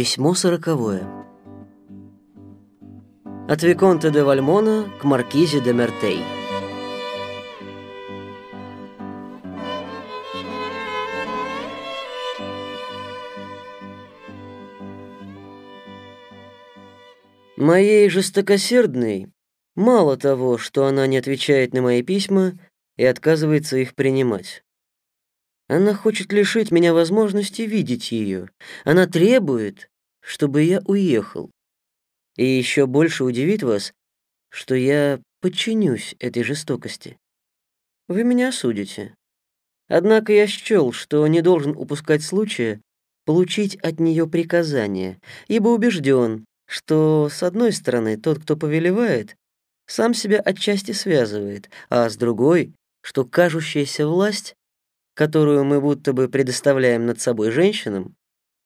Письмо сороковое. От Виконта де Вальмона к Маркизе де Мертей. Моей жестокосердной мало того, что она не отвечает на мои письма и отказывается их принимать. Она хочет лишить меня возможности видеть ее. Она требует, чтобы я уехал. И еще больше удивит вас, что я подчинюсь этой жестокости. Вы меня осудите. Однако я счел, что не должен упускать случая получить от нее приказание, ибо убежден, что, с одной стороны, тот, кто повелевает, сам себя отчасти связывает, а с другой, что кажущаяся власть которую мы будто бы предоставляем над собой женщинам,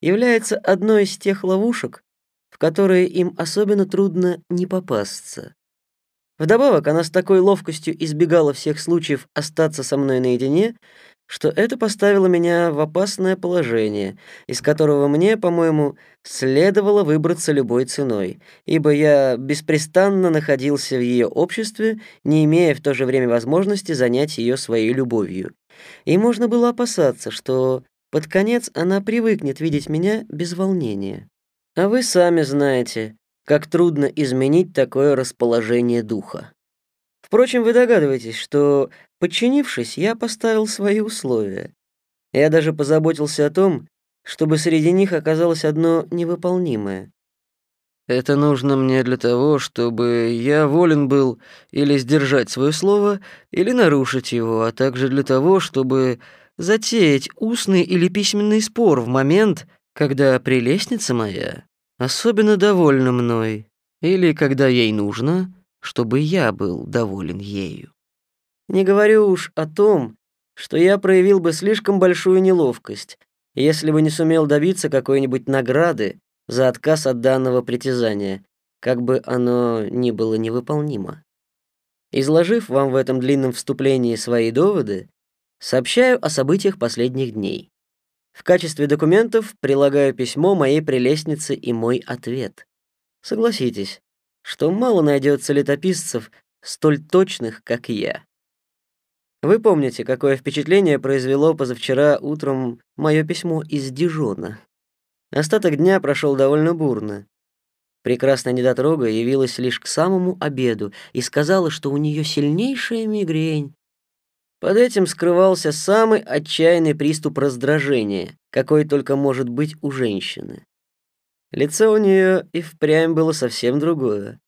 является одной из тех ловушек, в которые им особенно трудно не попасться. Вдобавок, она с такой ловкостью избегала всех случаев остаться со мной наедине, что это поставило меня в опасное положение, из которого мне, по-моему, следовало выбраться любой ценой, ибо я беспрестанно находился в ее обществе, не имея в то же время возможности занять ее своей любовью. И можно было опасаться, что под конец она привыкнет видеть меня без волнения. А вы сами знаете, как трудно изменить такое расположение духа. Впрочем, вы догадываетесь, что, подчинившись, я поставил свои условия. Я даже позаботился о том, чтобы среди них оказалось одно невыполнимое. Это нужно мне для того, чтобы я волен был или сдержать свое слово, или нарушить его, а также для того, чтобы затеять устный или письменный спор в момент, когда прелестница моя особенно довольна мной, или когда ей нужно, чтобы я был доволен ею. Не говорю уж о том, что я проявил бы слишком большую неловкость, если бы не сумел добиться какой-нибудь награды за отказ от данного притязания, как бы оно ни было невыполнимо. Изложив вам в этом длинном вступлении свои доводы, сообщаю о событиях последних дней. В качестве документов прилагаю письмо моей прелестницы и мой ответ. Согласитесь, что мало найдется летописцев, столь точных, как я. Вы помните, какое впечатление произвело позавчера утром мое письмо из Дижона? Остаток дня прошел довольно бурно. Прекрасная недотрога явилась лишь к самому обеду и сказала, что у нее сильнейшая мигрень. Под этим скрывался самый отчаянный приступ раздражения, какой только может быть у женщины. Лицо у нее и впрямь было совсем другое.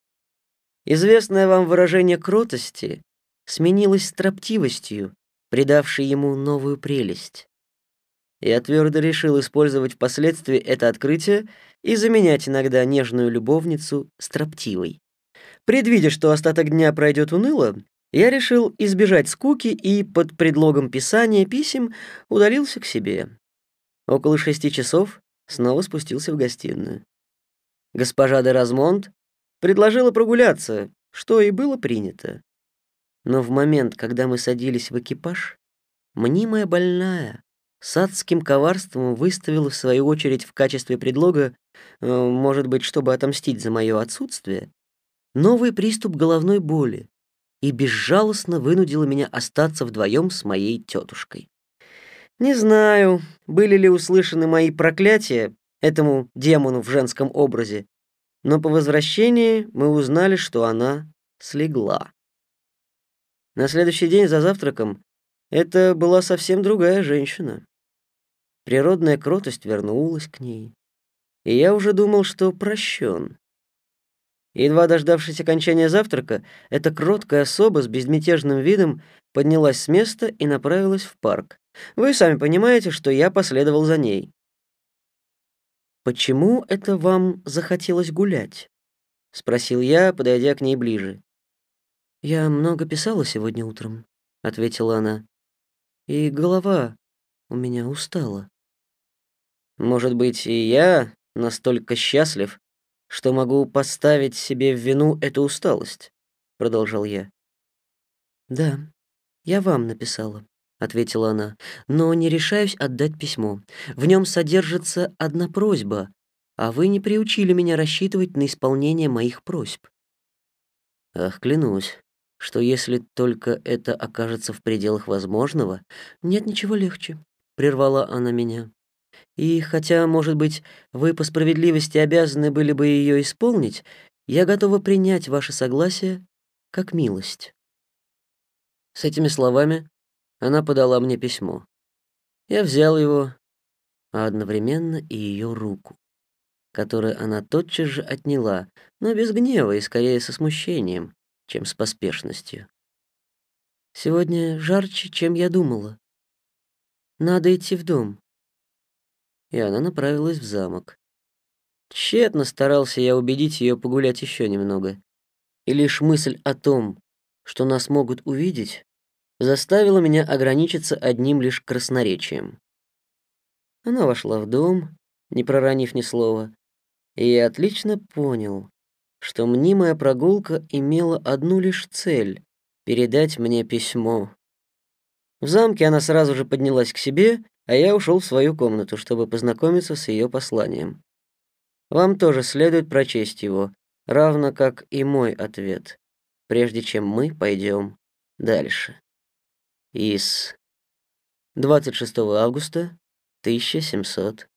Известное вам выражение кротости сменилось строптивостью, придавшей ему новую прелесть. Я твердо решил использовать впоследствии это открытие и заменять иногда нежную любовницу строптивой. Предвидя, что остаток дня пройдет уныло, я решил избежать скуки и под предлогом писания писем удалился к себе. Около шести часов снова спустился в гостиную. Госпожа де Размонт предложила прогуляться, что и было принято. Но в момент, когда мы садились в экипаж, мнимая больная, с адским коварством выставила в свою очередь в качестве предлога, э, может быть, чтобы отомстить за мое отсутствие, новый приступ головной боли и безжалостно вынудила меня остаться вдвоем с моей тетушкой. Не знаю, были ли услышаны мои проклятия этому демону в женском образе, но по возвращении мы узнали, что она слегла. На следующий день за завтраком это была совсем другая женщина. Природная кротость вернулась к ней, и я уже думал, что прощен. Едва дождавшись окончания завтрака, эта кроткая особа с безмятежным видом поднялась с места и направилась в парк. Вы сами понимаете, что я последовал за ней. «Почему это вам захотелось гулять?» — спросил я, подойдя к ней ближе. «Я много писала сегодня утром», — ответила она. «И голова у меня устала». Может быть, и я настолько счастлив, что могу поставить себе в вину эту усталость, продолжал я. Да, я вам написала, ответила она, но не решаюсь отдать письмо. В нем содержится одна просьба, а вы не приучили меня рассчитывать на исполнение моих просьб. Ах, клянусь, что если только это окажется в пределах возможного, нет ничего легче, прервала она меня. И хотя, может быть, вы по справедливости обязаны были бы ее исполнить, я готова принять ваше согласие как милость. С этими словами она подала мне письмо. Я взял его, а одновременно и ее руку, которую она тотчас же отняла, но без гнева и скорее со смущением, чем с поспешностью. Сегодня жарче, чем я думала. Надо идти в дом. И она направилась в замок. Тщетно старался я убедить ее погулять еще немного. И лишь мысль о том, что нас могут увидеть, заставила меня ограничиться одним лишь красноречием. Она вошла в дом, не проронив ни слова, и я отлично понял, что мнимая прогулка имела одну лишь цель — передать мне письмо. В замке она сразу же поднялась к себе, а я ушел в свою комнату, чтобы познакомиться с ее посланием. Вам тоже следует прочесть его, равно как и мой ответ, прежде чем мы пойдем дальше из 26 августа 1700